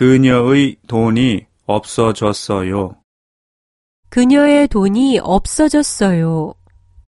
그녀의 돈이 없어졌어요. 그녀의 돈이 없어졌어요.